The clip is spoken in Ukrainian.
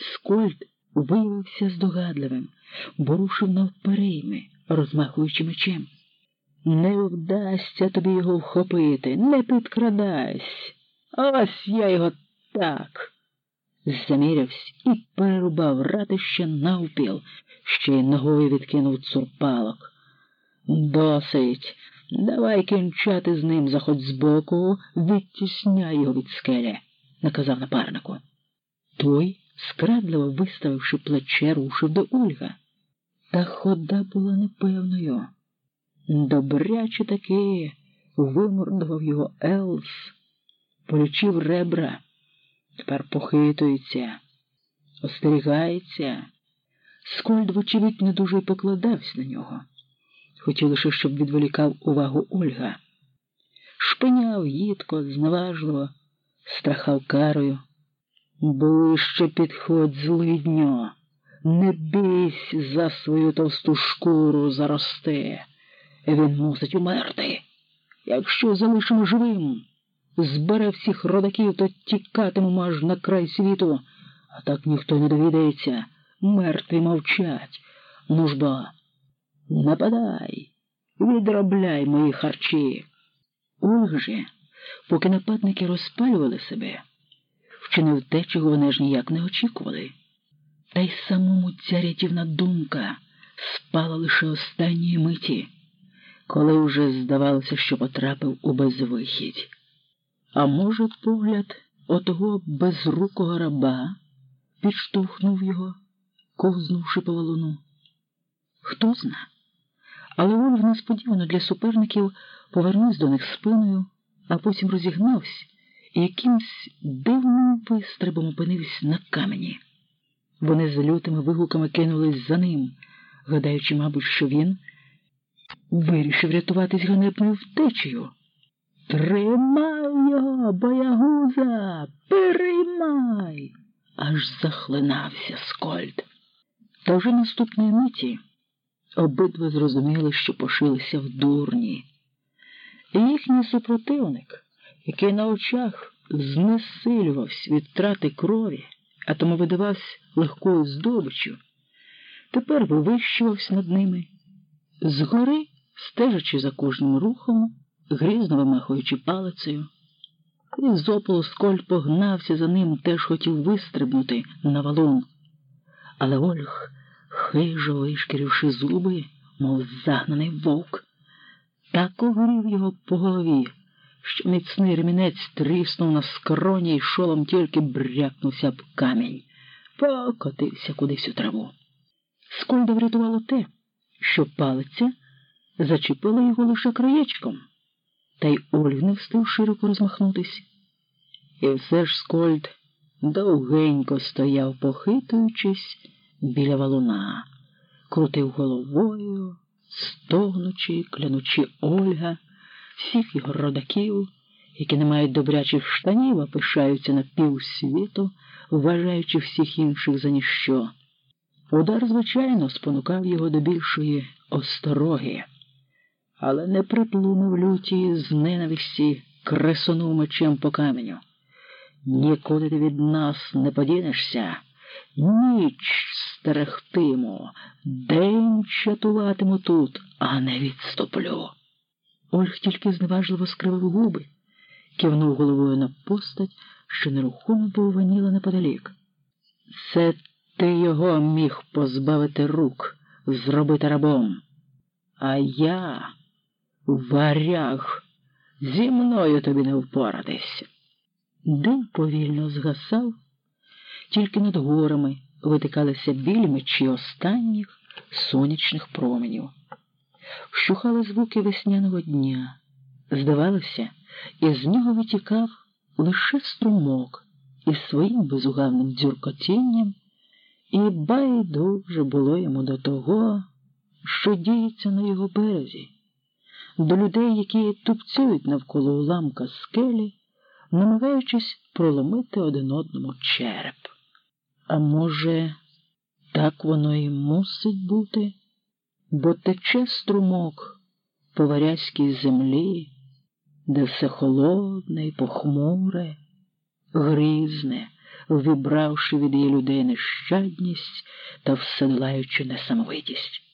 Скольд виявився здогадливим, бо рушив навперейми, розмахуючи мечем. Не вдасться тобі його вхопити, не підкрадайся. Ось я його так. Замірявся і перерубав ратище навпіл, ще й ногою відкинув цурпалок. Досить. Давай кінчати з ним заходь збоку, відтісняй його від скелі, наказав напарнику. Той, скрадливо виставивши плече, рушив до Ольга. Та хода була непевною. Добряче таки вимордував його Елс, полічив ребра, тепер похитується, остерігається. Скольд, вочевидь, не дуже покладався на нього. Хотів лише, щоб відволікав увагу Ольга. Шпиняв їдко, зневажливо, страхав карою. Ближче підходь, злидньо, не бійсь за свою товсту шкуру заросте. Він мусить умерти. Якщо залишимо живим, збере всіх родаків, то тікатимемо аж на край світу, а так ніхто не довідається. Мертві мовчать. Ну ж бо, нападай, відробляй мої харчі. Ольг же, поки нападники розпалювали себе, вчинив те, чого вони ж ніяк не очікували. Та й самому ця рятівна думка спала лише останньої миті коли вже здавалося, що потрапив у безвихідь. А може, погляд отого безрукого раба підштовхнув його, ковзнувши по валуну. Хто зна? Але Ольг несподівано для суперників повернувся до них спиною, а потім розігнався і якимсь дивним вистрибом опинився на камені. Вони з лютими вигуками кинулись за ним, гадаючи, мабуть, що він вирішив рятуватись ганебною втечею. Тримай його, боягуза, переймай, аж захлинався Скольд. Та вже наступної миті обидва зрозуміли, що пошилися в дурні. І їхній супротивник, який на очах знесилювався від трати крові, а тому видавався легкою здобиччю, тепер вивищувався над ними. Згори стежачи за кожним рухом, грізно вимахуючи палицею. І зополу сколь погнався за ним, теж хотів вистрибнути на валун. Але Ольг, хижо вишкіривши зуби, мов загнаний вовк, так огрів його по голові, що міцний ремінець тріснув на скроні і шолом тільки брякнувся б камінь, покотився кудись у траву. Скольда врятувало те, що палиця зачепила його лише краєчком, та й Ольг не встиг широко розмахнутись. І все ж Скольд довгенько стояв, похитуючись біля валуна, крутив головою, стогнучи, клянучи Ольга, всіх його родаків, які не мають добрячих штанів, а пишаються на півсвіту, вважаючи всіх інших за ніщо. Удар, звичайно, спонукав його до більшої остороги але не приплунув люті з ненависті кресонув мечем по каменю. Нікуди ти від нас не подінешся, ніч стерегтиму, день чатуватиму тут, а не відступлю. Ольг тільки зневажливо скривив губи, кивнув головою на постать, що нерухомо пованіла неподалік. Це ти його міг позбавити рук, зробити рабом. А я Варяг, зі мною тобі не впоратись. Дим повільно згасав, тільки над горами витикалися білі мечі останніх сонячних променів. Вщухали звуки весняного дня. Здавалося, із нього витікав лише струмок із своїм безугавним дзюркотінням, і байдуже було йому до того, що діється на його березі до людей, які тупцюють навколо уламка скелі, намагаючись проломити один одному череп. А може, так воно і мусить бути, бо тече струмок по варязькій землі, де все холодне і похмуре, грізне, вибравши від її людей нещадність та вседлаючи несамовитість.